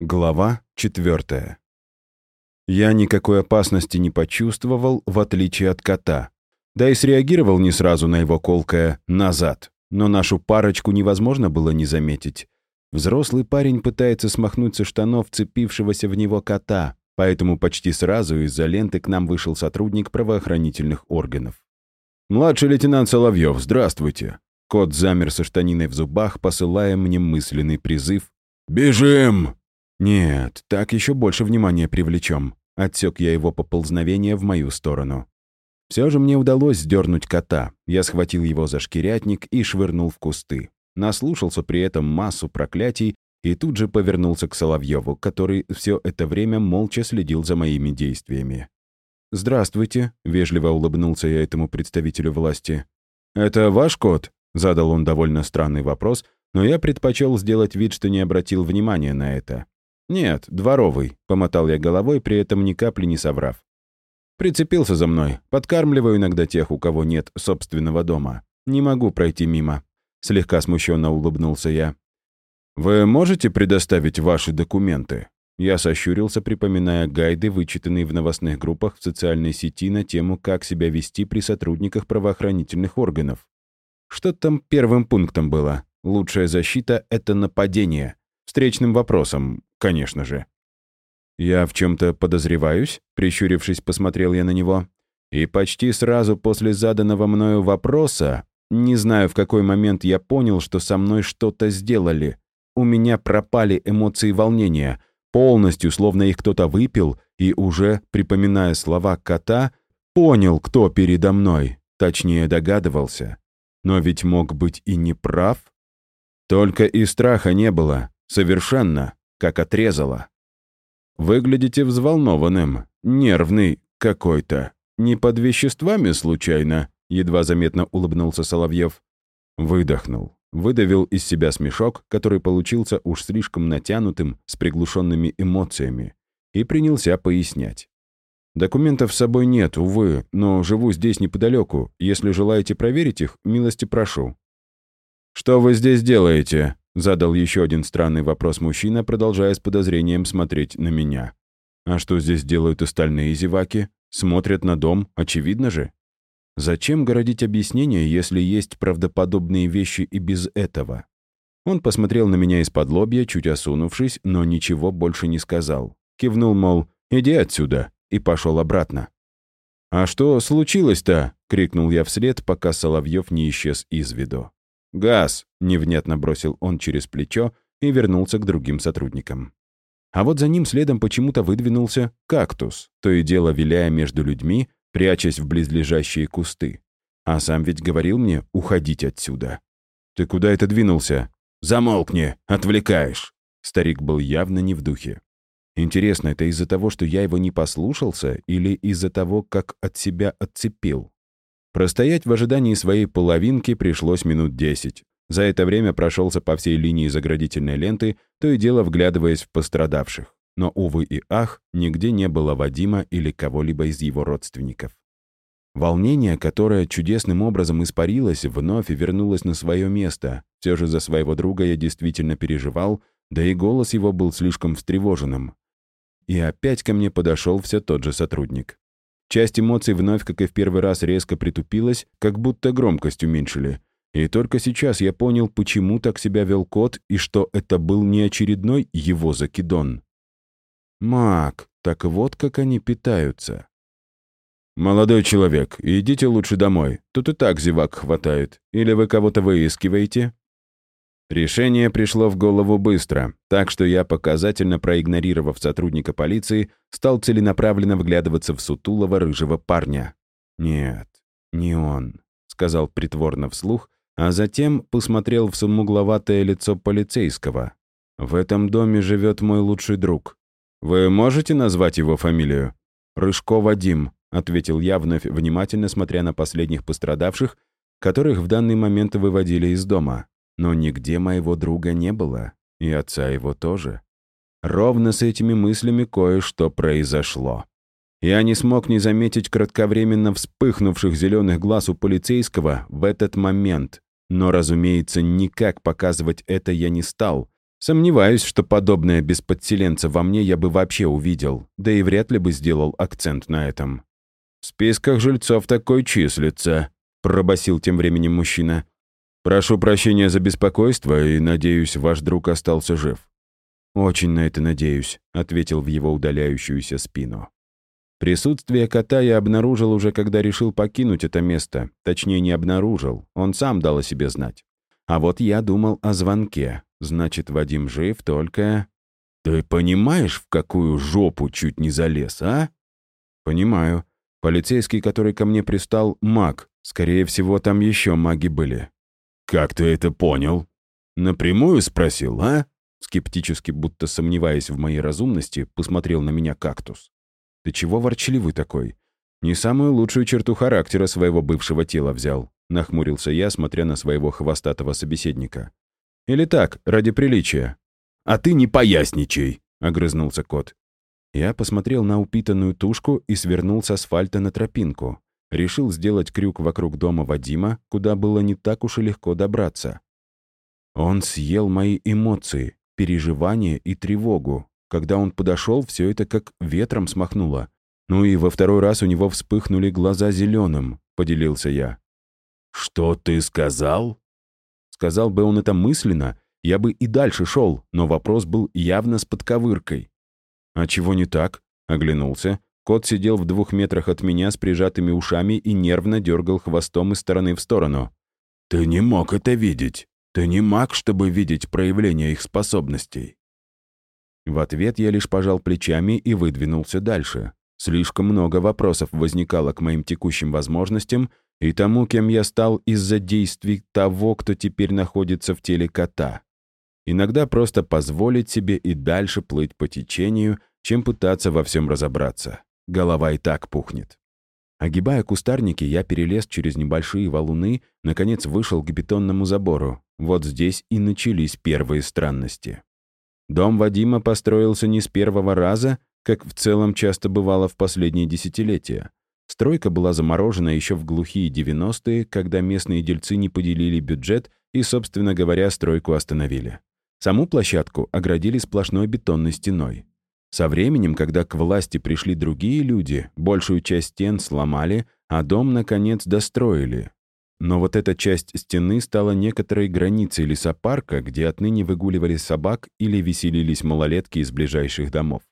Глава четвертая. Я никакой опасности не почувствовал, в отличие от кота. Да и среагировал не сразу на его колкое «назад». Но нашу парочку невозможно было не заметить. Взрослый парень пытается смахнуть со штанов цепившегося в него кота, поэтому почти сразу из-за ленты к нам вышел сотрудник правоохранительных органов. «Младший лейтенант Соловьев, здравствуйте!» Кот замер со штаниной в зубах, посылая мне мысленный призыв «Бежим!» «Нет, так еще больше внимания привлечем», — отсек я его поползновение в мою сторону. Все же мне удалось сдернуть кота. Я схватил его за шкирятник и швырнул в кусты. Наслушался при этом массу проклятий и тут же повернулся к Соловьеву, который все это время молча следил за моими действиями. «Здравствуйте», — вежливо улыбнулся я этому представителю власти. «Это ваш кот?» — задал он довольно странный вопрос, но я предпочел сделать вид, что не обратил внимания на это. «Нет, дворовый», — помотал я головой, при этом ни капли не соврав. «Прицепился за мной. Подкармливаю иногда тех, у кого нет собственного дома. Не могу пройти мимо». Слегка смущенно улыбнулся я. «Вы можете предоставить ваши документы?» Я сощурился, припоминая гайды, вычитанные в новостных группах в социальной сети на тему, как себя вести при сотрудниках правоохранительных органов. Что там первым пунктом было? Лучшая защита — это нападение. Встречным вопросом, конечно же. «Я в чем-то подозреваюсь?» — прищурившись, посмотрел я на него. И почти сразу после заданного мною вопроса, не знаю, в какой момент я понял, что со мной что-то сделали. У меня пропали эмоции волнения, полностью, словно их кто-то выпил, и уже, припоминая слова кота, понял, кто передо мной, точнее догадывался. Но ведь мог быть и не прав. Только и страха не было, совершенно как отрезало. Выглядите взволнованным, нервный какой-то. Не под веществами, случайно?» Едва заметно улыбнулся Соловьев. Выдохнул. Выдавил из себя смешок, который получился уж слишком натянутым, с приглушенными эмоциями, и принялся пояснять. «Документов с собой нет, увы, но живу здесь неподалеку. Если желаете проверить их, милости прошу». «Что вы здесь делаете?» Задал еще один странный вопрос мужчина, продолжая с подозрением смотреть на меня. А что здесь делают остальные зеваки? Смотрят на дом, очевидно же. Зачем городить объяснения, если есть правдоподобные вещи и без этого? Он посмотрел на меня из-под лобья, чуть осунувшись, но ничего больше не сказал. Кивнул, мол, «Иди отсюда», и пошел обратно. «А что случилось-то?» — крикнул я вслед, пока Соловьев не исчез из виду. «Газ!» — невнятно бросил он через плечо и вернулся к другим сотрудникам. А вот за ним следом почему-то выдвинулся кактус, то и дело виляя между людьми, прячась в близлежащие кусты. А сам ведь говорил мне уходить отсюда. «Ты куда это двинулся?» «Замолкни! Отвлекаешь!» Старик был явно не в духе. Интересно, это из-за того, что я его не послушался, или из-за того, как от себя отцепил? Простоять в ожидании своей половинки пришлось минут десять. За это время прошелся по всей линии заградительной ленты, то и дело вглядываясь в пострадавших. Но, увы и ах, нигде не было Вадима или кого-либо из его родственников. Волнение, которое чудесным образом испарилось, вновь вернулось на свое место. Все же за своего друга я действительно переживал, да и голос его был слишком встревоженным. И опять ко мне подошел все тот же сотрудник. Часть эмоций вновь, как и в первый раз, резко притупилась, как будто громкость уменьшили. И только сейчас я понял, почему так себя вел кот, и что это был не очередной его закидон. Мак, так вот как они питаются. «Молодой человек, идите лучше домой. Тут и так зевак хватает. Или вы кого-то выискиваете?» Решение пришло в голову быстро, так что я, показательно проигнорировав сотрудника полиции, стал целенаправленно вглядываться в сутулого рыжего парня. «Нет, не он», — сказал притворно вслух, а затем посмотрел в самугловатое лицо полицейского. «В этом доме живет мой лучший друг. Вы можете назвать его фамилию?» «Рыжко Вадим», — ответил я, вновь внимательно смотря на последних пострадавших, которых в данный момент выводили из дома. Но нигде моего друга не было, и отца его тоже. Ровно с этими мыслями кое-что произошло. Я не смог не заметить кратковременно вспыхнувших зеленых глаз у полицейского в этот момент, но, разумеется, никак показывать это я не стал, Сомневаюсь, что подобное без подселенца во мне я бы вообще увидел, да и вряд ли бы сделал акцент на этом. «В списках жильцов такой числится», — пробасил тем временем мужчина. «Прошу прощения за беспокойство и, надеюсь, ваш друг остался жив». «Очень на это надеюсь», — ответил в его удаляющуюся спину. Присутствие кота я обнаружил уже, когда решил покинуть это место. Точнее, не обнаружил. Он сам дал о себе знать. А вот я думал о звонке. Значит, Вадим жив, только... Ты понимаешь, в какую жопу чуть не залез, а? Понимаю. Полицейский, который ко мне пристал, маг. Скорее всего, там еще маги были. Как ты это понял? Напрямую спросил, а? Скептически, будто сомневаясь в моей разумности, посмотрел на меня кактус. «Ты чего ворчливый такой? Не самую лучшую черту характера своего бывшего тела взял», — нахмурился я, смотря на своего хвостатого собеседника. «Или так, ради приличия?» «А ты не поясничай», — огрызнулся кот. Я посмотрел на упитанную тушку и свернул с асфальта на тропинку. Решил сделать крюк вокруг дома Вадима, куда было не так уж и легко добраться. Он съел мои эмоции, переживания и тревогу, когда он подошел, все это как ветром смахнуло. Ну и во второй раз у него вспыхнули глаза зеленым, поделился я. «Что ты сказал?» Сказал бы он это мысленно, я бы и дальше шел, но вопрос был явно с подковыркой. «А чего не так?» — оглянулся. Кот сидел в двух метрах от меня с прижатыми ушами и нервно дергал хвостом из стороны в сторону. «Ты не мог это видеть. Ты не маг, чтобы видеть проявление их способностей. В ответ я лишь пожал плечами и выдвинулся дальше. Слишком много вопросов возникало к моим текущим возможностям и тому, кем я стал из-за действий того, кто теперь находится в теле кота. Иногда просто позволить себе и дальше плыть по течению, чем пытаться во всем разобраться. Голова и так пухнет. Огибая кустарники, я перелез через небольшие валуны, наконец вышел к бетонному забору. Вот здесь и начались первые странности. Дом Вадима построился не с первого раза, как в целом часто бывало в последние десятилетия. Стройка была заморожена еще в глухие 90-е, когда местные дельцы не поделили бюджет и, собственно говоря, стройку остановили. Саму площадку оградили сплошной бетонной стеной. Со временем, когда к власти пришли другие люди, большую часть стен сломали, а дом, наконец, достроили, но вот эта часть стены стала некоторой границей лесопарка, где отныне выгуливали собак или веселились малолетки из ближайших домов.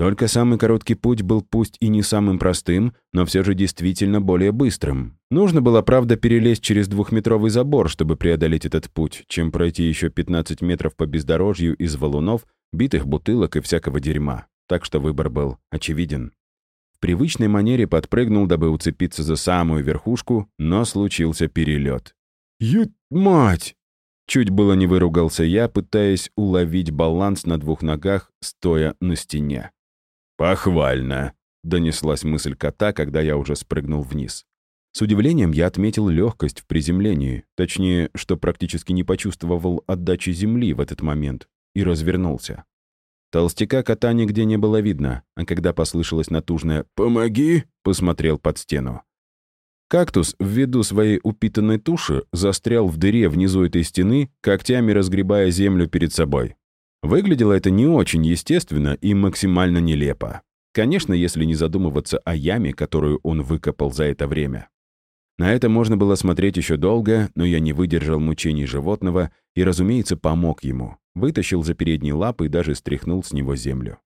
Только самый короткий путь был пусть и не самым простым, но все же действительно более быстрым. Нужно было, правда, перелезть через двухметровый забор, чтобы преодолеть этот путь, чем пройти еще 15 метров по бездорожью из валунов, битых бутылок и всякого дерьма. Так что выбор был очевиден привычной манере подпрыгнул, дабы уцепиться за самую верхушку, но случился перелет. «Ють мать!» Чуть было не выругался я, пытаясь уловить баланс на двух ногах, стоя на стене. «Похвально!» — донеслась мысль кота, когда я уже спрыгнул вниз. С удивлением я отметил легкость в приземлении, точнее, что практически не почувствовал отдачи земли в этот момент, и развернулся. Толстяка кота нигде не было видно, а когда послышалось натужное «Помоги!», посмотрел под стену. Кактус, ввиду своей упитанной туши, застрял в дыре внизу этой стены, когтями разгребая землю перед собой. Выглядело это не очень естественно и максимально нелепо. Конечно, если не задумываться о яме, которую он выкопал за это время. На это можно было смотреть еще долго, но я не выдержал мучений животного и, разумеется, помог ему. Вытащил за передние лапы и даже стряхнул с него землю.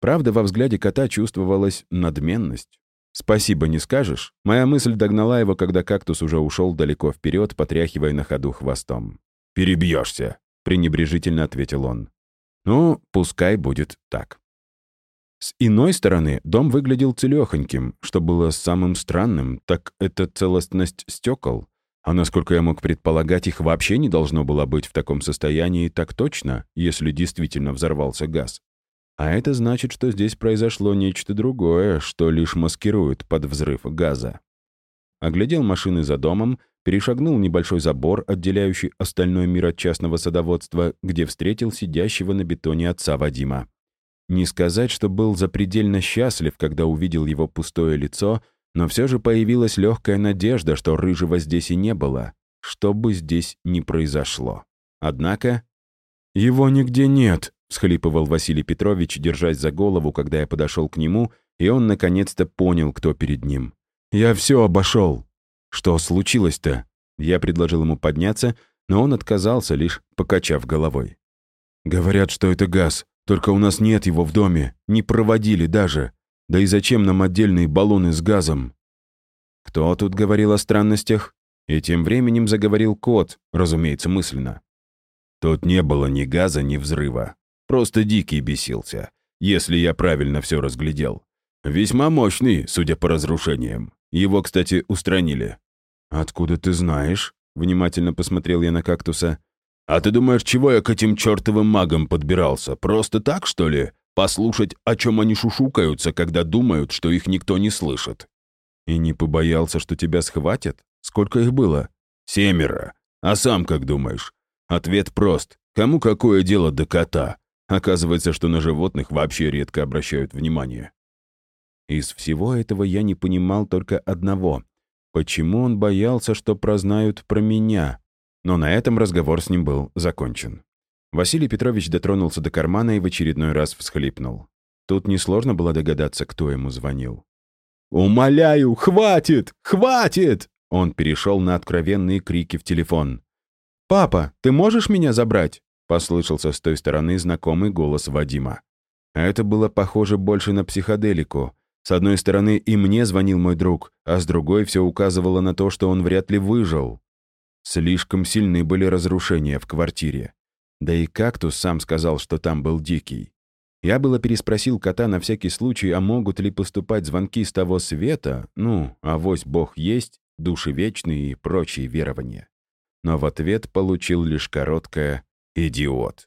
Правда, во взгляде кота чувствовалась надменность. «Спасибо, не скажешь?» Моя мысль догнала его, когда кактус уже ушел далеко вперед, потряхивая на ходу хвостом. «Перебьешься», — пренебрежительно ответил он. «Ну, пускай будет так». С иной стороны, дом выглядел целехоньким, что было самым странным, так это целостность стекол. А насколько я мог предполагать, их вообще не должно было быть в таком состоянии так точно, если действительно взорвался газ. А это значит, что здесь произошло нечто другое, что лишь маскирует под взрыв газа. Оглядел машины за домом, перешагнул небольшой забор, отделяющий остальной мир от частного садоводства, где встретил сидящего на бетоне отца Вадима. Не сказать, что был запредельно счастлив, когда увидел его пустое лицо, но все же появилась легкая надежда, что рыжего здесь и не было, что бы здесь ни произошло. Однако «Его нигде нет», — всхлипывал Василий Петрович, держась за голову, когда я подошел к нему, и он наконец-то понял, кто перед ним. «Я все обошел». «Что случилось-то?» Я предложил ему подняться, но он отказался, лишь покачав головой. «Говорят, что это газ, только у нас нет его в доме, не проводили даже. Да и зачем нам отдельные баллоны с газом?» Кто тут говорил о странностях? И тем временем заговорил кот, разумеется, мысленно. Тут не было ни газа, ни взрыва. Просто Дикий бесился, если я правильно все разглядел. Весьма мощный, судя по разрушениям. Его, кстати, устранили. «Откуда ты знаешь?» — внимательно посмотрел я на кактуса. «А ты думаешь, чего я к этим чертовым магам подбирался? Просто так, что ли? Послушать, о чем они шушукаются, когда думают, что их никто не слышит?» «И не побоялся, что тебя схватят? Сколько их было?» «Семеро. А сам как думаешь?» Ответ прост. Кому какое дело до кота? Оказывается, что на животных вообще редко обращают внимание. Из всего этого я не понимал только одного. Почему он боялся, что прознают про меня? Но на этом разговор с ним был закончен. Василий Петрович дотронулся до кармана и в очередной раз всхлипнул. Тут несложно было догадаться, кто ему звонил. «Умоляю, хватит! Хватит!» Он перешел на откровенные крики в телефон. «Папа, ты можешь меня забрать?» — послышался с той стороны знакомый голос Вадима. Это было похоже больше на психоделику. С одной стороны, и мне звонил мой друг, а с другой все указывало на то, что он вряд ли выжил. Слишком сильны были разрушения в квартире. Да и кактус сам сказал, что там был дикий. Я было переспросил кота на всякий случай, а могут ли поступать звонки с того света, ну, авось бог есть, души вечные и прочие верования но в ответ получил лишь короткое «идиот».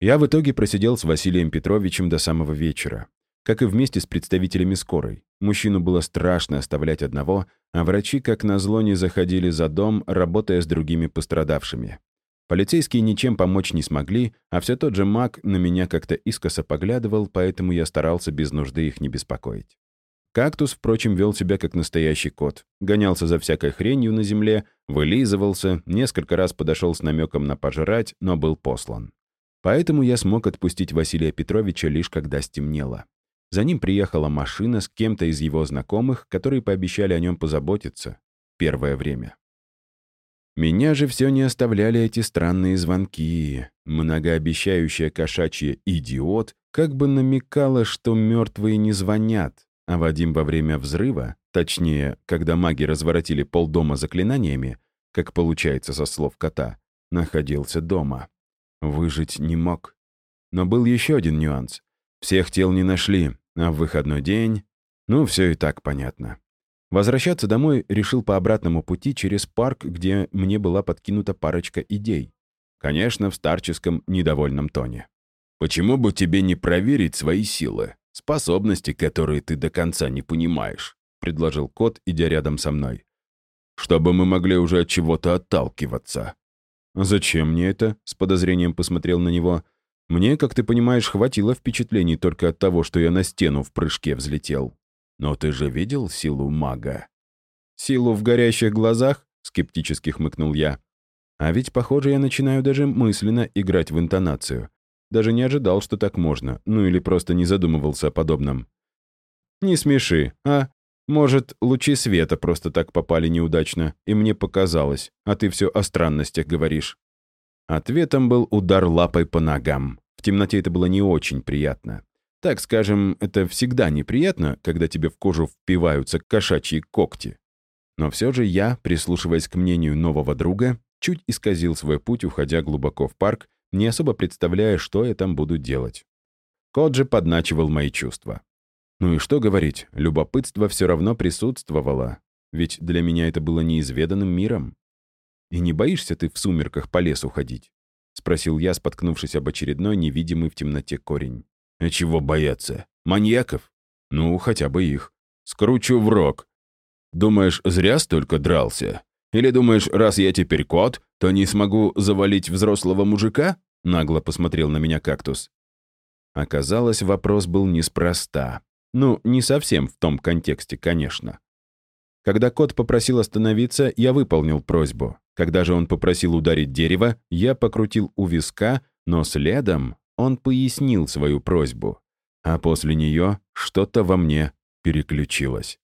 Я в итоге просидел с Василием Петровичем до самого вечера, как и вместе с представителями скорой. Мужчину было страшно оставлять одного, а врачи, как назло, не заходили за дом, работая с другими пострадавшими. Полицейские ничем помочь не смогли, а все тот же маг на меня как-то искоса поглядывал, поэтому я старался без нужды их не беспокоить. Кактус, впрочем, вел себя как настоящий кот. Гонялся за всякой хренью на земле, вылизывался, несколько раз подошел с намеком на пожрать, но был послан. Поэтому я смог отпустить Василия Петровича лишь когда стемнело. За ним приехала машина с кем-то из его знакомых, которые пообещали о нем позаботиться. Первое время. Меня же все не оставляли эти странные звонки. Многообещающая кошачья «идиот» как бы намекала, что мертвые не звонят, а Вадим во время взрыва, точнее, когда маги разворотили полдома заклинаниями, как получается со слов кота, находился дома. Выжить не мог. Но был еще один нюанс. Всех тел не нашли, а в выходной день... Ну, все и так понятно. Возвращаться домой решил по обратному пути через парк, где мне была подкинута парочка идей. Конечно, в старческом недовольном тоне. «Почему бы тебе не проверить свои силы?» Способности, которые ты до конца не понимаешь», — предложил кот, идя рядом со мной. «Чтобы мы могли уже от чего-то отталкиваться». «Зачем мне это?» — с подозрением посмотрел на него. «Мне, как ты понимаешь, хватило впечатлений только от того, что я на стену в прыжке взлетел. Но ты же видел силу мага?» «Силу в горящих глазах?» — скептически хмыкнул я. «А ведь, похоже, я начинаю даже мысленно играть в интонацию. Даже не ожидал, что так можно, ну или просто не задумывался о подобном. «Не смеши, а? Может, лучи света просто так попали неудачно, и мне показалось, а ты все о странностях говоришь». Ответом был удар лапой по ногам. В темноте это было не очень приятно. Так скажем, это всегда неприятно, когда тебе в кожу впиваются кошачьи когти. Но все же я, прислушиваясь к мнению нового друга, чуть исказил свой путь, уходя глубоко в парк не особо представляя, что я там буду делать. Кот же подначивал мои чувства. Ну и что говорить, любопытство все равно присутствовало, ведь для меня это было неизведанным миром. «И не боишься ты в сумерках по лесу ходить?» — спросил я, споткнувшись об очередной невидимый в темноте корень. «А чего бояться? Маньяков? Ну, хотя бы их. Скручу в рог. Думаешь, зря столько дрался? Или думаешь, раз я теперь кот, то не смогу завалить взрослого мужика?» Нагло посмотрел на меня кактус. Оказалось, вопрос был неспроста. Ну, не совсем в том контексте, конечно. Когда кот попросил остановиться, я выполнил просьбу. Когда же он попросил ударить дерево, я покрутил у виска, но следом он пояснил свою просьбу. А после нее что-то во мне переключилось.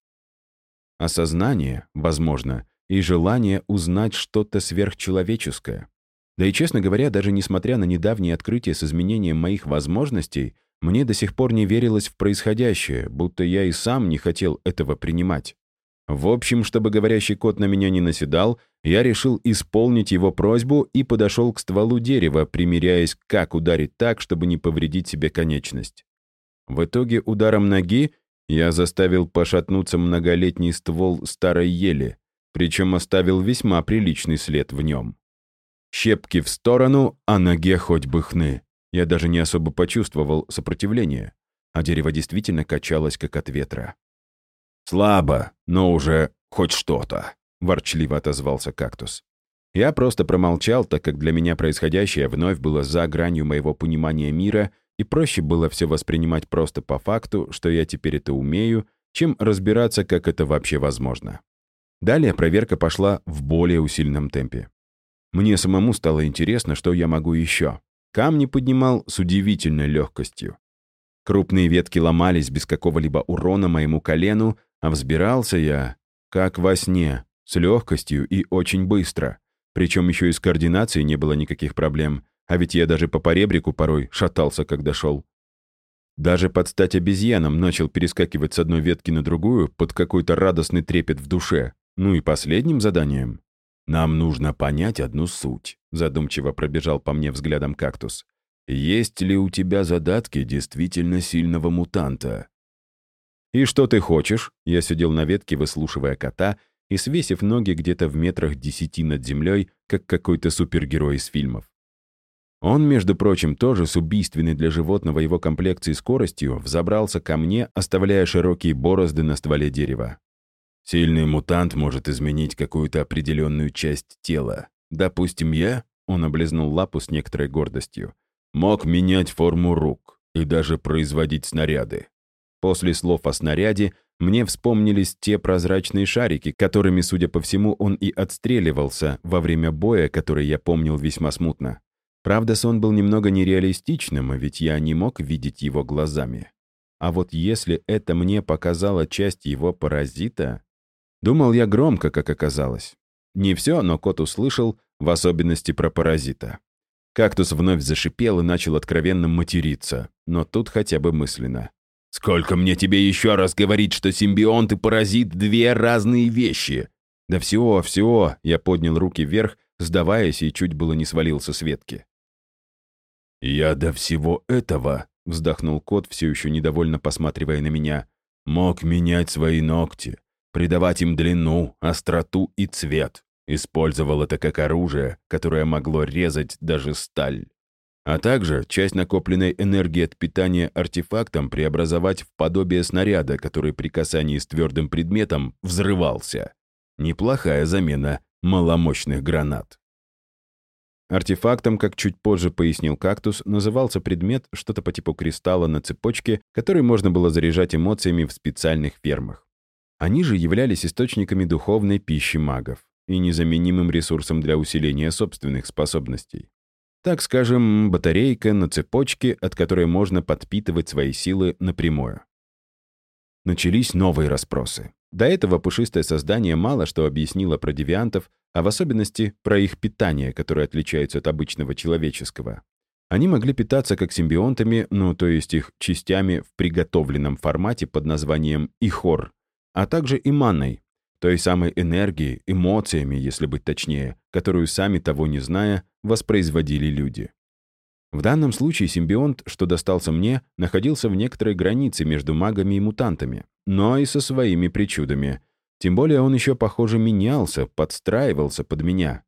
Осознание, возможно, и желание узнать что-то сверхчеловеческое. Да и, честно говоря, даже несмотря на недавнее открытие с изменением моих возможностей, мне до сих пор не верилось в происходящее, будто я и сам не хотел этого принимать. В общем, чтобы говорящий кот на меня не наседал, я решил исполнить его просьбу и подошел к стволу дерева, примеряясь, как ударить так, чтобы не повредить себе конечность. В итоге ударом ноги я заставил пошатнуться многолетний ствол старой ели, причем оставил весьма приличный след в нем. Щепки в сторону, а ноге хоть бы хны. Я даже не особо почувствовал сопротивления, а дерево действительно качалось, как от ветра. «Слабо, но уже хоть что-то», — ворчливо отозвался кактус. Я просто промолчал, так как для меня происходящее вновь было за гранью моего понимания мира, и проще было все воспринимать просто по факту, что я теперь это умею, чем разбираться, как это вообще возможно. Далее проверка пошла в более усиленном темпе. Мне самому стало интересно, что я могу еще. Камни поднимал с удивительной легкостью. Крупные ветки ломались без какого-либо урона моему колену, а взбирался я, как во сне, с легкостью и очень быстро. Причем еще и с координацией не было никаких проблем, а ведь я даже по поребрику порой шатался, когда шел. Даже под стать обезьянам начал перескакивать с одной ветки на другую под какой-то радостный трепет в душе. Ну и последним заданием. «Нам нужно понять одну суть», — задумчиво пробежал по мне взглядом кактус. «Есть ли у тебя задатки действительно сильного мутанта?» «И что ты хочешь?» Я сидел на ветке, выслушивая кота и свесив ноги где-то в метрах десяти над землей, как какой-то супергерой из фильмов. Он, между прочим, тоже с убийственной для животного его комплекции скоростью взобрался ко мне, оставляя широкие борозды на стволе дерева. Сильный мутант может изменить какую-то определенную часть тела. Допустим, я, он облизнул лапу с некоторой гордостью, мог менять форму рук и даже производить снаряды. После слов о снаряде мне вспомнились те прозрачные шарики, которыми, судя по всему, он и отстреливался во время боя, который я помнил весьма смутно. Правда, сон был немного нереалистичным, ведь я не мог видеть его глазами. А вот если это мне показала часть его паразита... Думал я громко, как оказалось. Не все, но кот услышал, в особенности про паразита. Кактус вновь зашипел и начал откровенно материться, но тут хотя бы мысленно. Сколько мне тебе еще раз говорить, что симбионт и паразит — две разные вещи? Да всего, всего, я поднял руки вверх, сдаваясь и чуть было не свалился с ветки. «Я до всего этого», — вздохнул кот, все еще недовольно посматривая на меня, «мог менять свои ногти, придавать им длину, остроту и цвет. Использовал это как оружие, которое могло резать даже сталь а также часть накопленной энергии от питания артефактом преобразовать в подобие снаряда, который при касании с твердым предметом взрывался. Неплохая замена маломощных гранат. Артефактом, как чуть позже пояснил кактус, назывался предмет что-то по типу кристалла на цепочке, который можно было заряжать эмоциями в специальных фермах. Они же являлись источниками духовной пищи магов и незаменимым ресурсом для усиления собственных способностей. Так скажем, батарейка на цепочке, от которой можно подпитывать свои силы напрямую. Начались новые расспросы. До этого пушистое создание мало что объяснило про девиантов, а в особенности про их питание, которое отличается от обычного человеческого. Они могли питаться как симбионтами, ну, то есть их частями в приготовленном формате под названием ихор, а также и манной, той самой энергией, эмоциями, если быть точнее, которую сами того не зная, воспроизводили люди. В данном случае симбионт, что достался мне, находился в некоторой границе между магами и мутантами, но и со своими причудами. Тем более он еще, похоже, менялся, подстраивался под меня.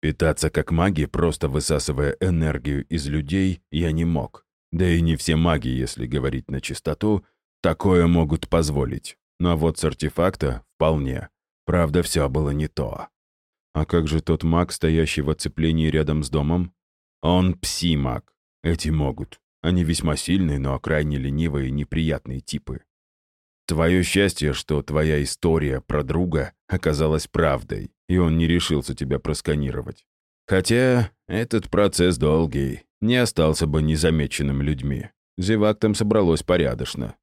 Питаться как маги, просто высасывая энергию из людей, я не мог. Да и не все маги, если говорить на чистоту, такое могут позволить. Но вот с артефакта вполне. Правда, все было не то. А как же тот маг, стоящий в оцеплении рядом с домом? Он пси-маг. Эти могут. Они весьма сильные, но крайне ленивые и неприятные типы. Твое счастье, что твоя история про друга оказалась правдой, и он не решился тебя просканировать. Хотя этот процесс долгий, не остался бы незамеченным людьми. Зевак там собралось порядочно.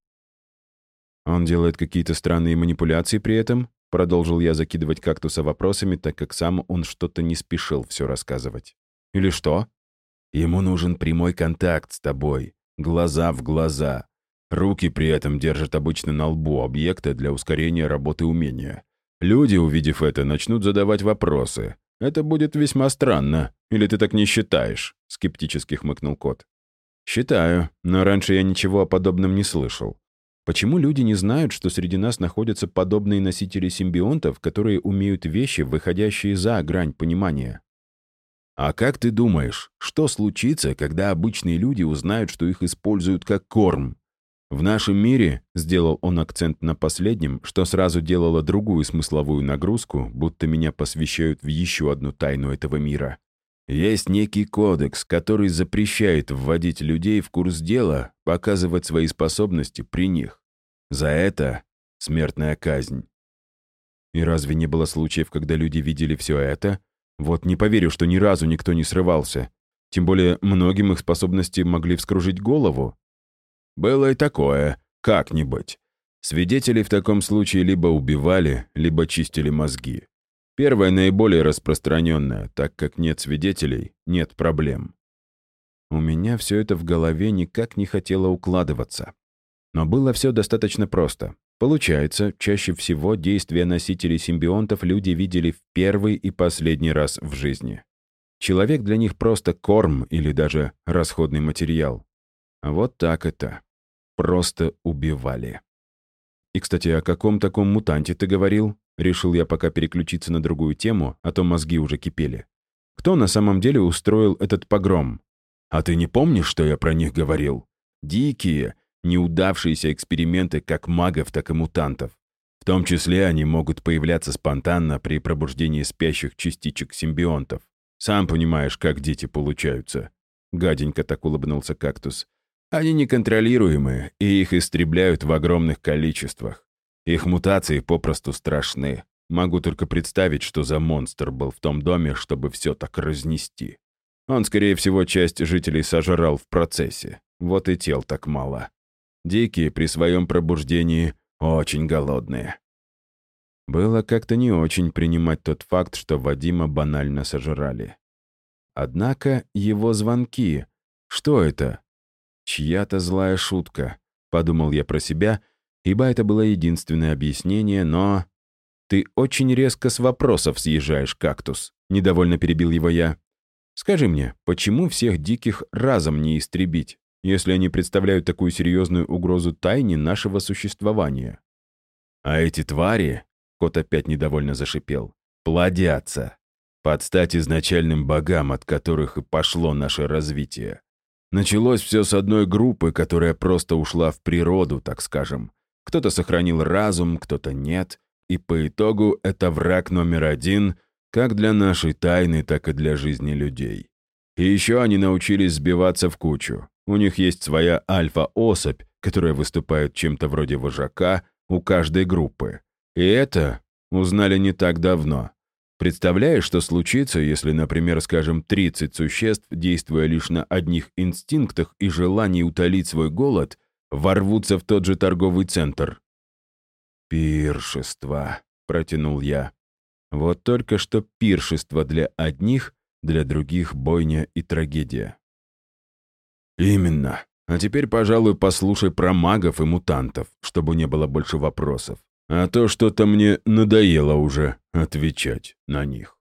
Он делает какие-то странные манипуляции при этом? Продолжил я закидывать кактуса вопросами, так как сам он что-то не спешил все рассказывать. Или что? Ему нужен прямой контакт с тобой, глаза в глаза. Руки при этом держат обычно на лбу объекта для ускорения работы умения. Люди, увидев это, начнут задавать вопросы. Это будет весьма странно. Или ты так не считаешь?» — скептически хмыкнул кот. «Считаю, но раньше я ничего о подобном не слышал. Почему люди не знают, что среди нас находятся подобные носители симбионтов, которые умеют вещи, выходящие за грань понимания? А как ты думаешь, что случится, когда обычные люди узнают, что их используют как корм? В нашем мире, сделал он акцент на последнем, что сразу делало другую смысловую нагрузку, будто меня посвящают в еще одну тайну этого мира. Есть некий кодекс, который запрещает вводить людей в курс дела, показывать свои способности при них. За это смертная казнь. И разве не было случаев, когда люди видели все это? Вот не поверю, что ни разу никто не срывался. Тем более многим их способности могли вскружить голову. Было и такое, как-нибудь. Свидетелей в таком случае либо убивали, либо чистили мозги. Первое наиболее распространенное, так как нет свидетелей, нет проблем. У меня все это в голове никак не хотело укладываться. Но было все достаточно просто. Получается, чаще всего действия носителей симбионтов люди видели в первый и последний раз в жизни. Человек для них просто корм или даже расходный материал. Вот так это. Просто убивали. И, кстати, о каком таком мутанте ты говорил? Решил я пока переключиться на другую тему, а то мозги уже кипели. Кто на самом деле устроил этот погром? А ты не помнишь, что я про них говорил? Дикие, неудавшиеся эксперименты как магов, так и мутантов. В том числе они могут появляться спонтанно при пробуждении спящих частичек симбионтов. Сам понимаешь, как дети получаются. Гаденько так улыбнулся кактус. Они неконтролируемые, и их истребляют в огромных количествах. Их мутации попросту страшны. Могу только представить, что за монстр был в том доме, чтобы все так разнести. Он, скорее всего, часть жителей сожрал в процессе. Вот и тел так мало. Дикие при своем пробуждении очень голодные. Было как-то не очень принимать тот факт, что Вадима банально сожрали. Однако его звонки... Что это? Чья-то злая шутка, подумал я про себя, ибо это было единственное объяснение, но... «Ты очень резко с вопросов съезжаешь, кактус», — недовольно перебил его я. «Скажи мне, почему всех диких разом не истребить, если они представляют такую серьезную угрозу тайне нашего существования?» «А эти твари», — кот опять недовольно зашипел, — «плодятся. Под стать изначальным богам, от которых и пошло наше развитие. Началось все с одной группы, которая просто ушла в природу, так скажем. Кто-то сохранил разум, кто-то нет. И по итогу это враг номер один как для нашей тайны, так и для жизни людей. И еще они научились сбиваться в кучу. У них есть своя альфа-особь, которая выступает чем-то вроде вожака у каждой группы. И это узнали не так давно. Представляешь, что случится, если, например, скажем, 30 существ, действуя лишь на одних инстинктах и желании утолить свой голод, ворвутся в тот же торговый центр? «Пиршество», — протянул я. «Вот только что пиршество для одних, для других бойня и трагедия». «Именно. А теперь, пожалуй, послушай про магов и мутантов, чтобы не было больше вопросов. А то что-то мне надоело уже отвечать на них.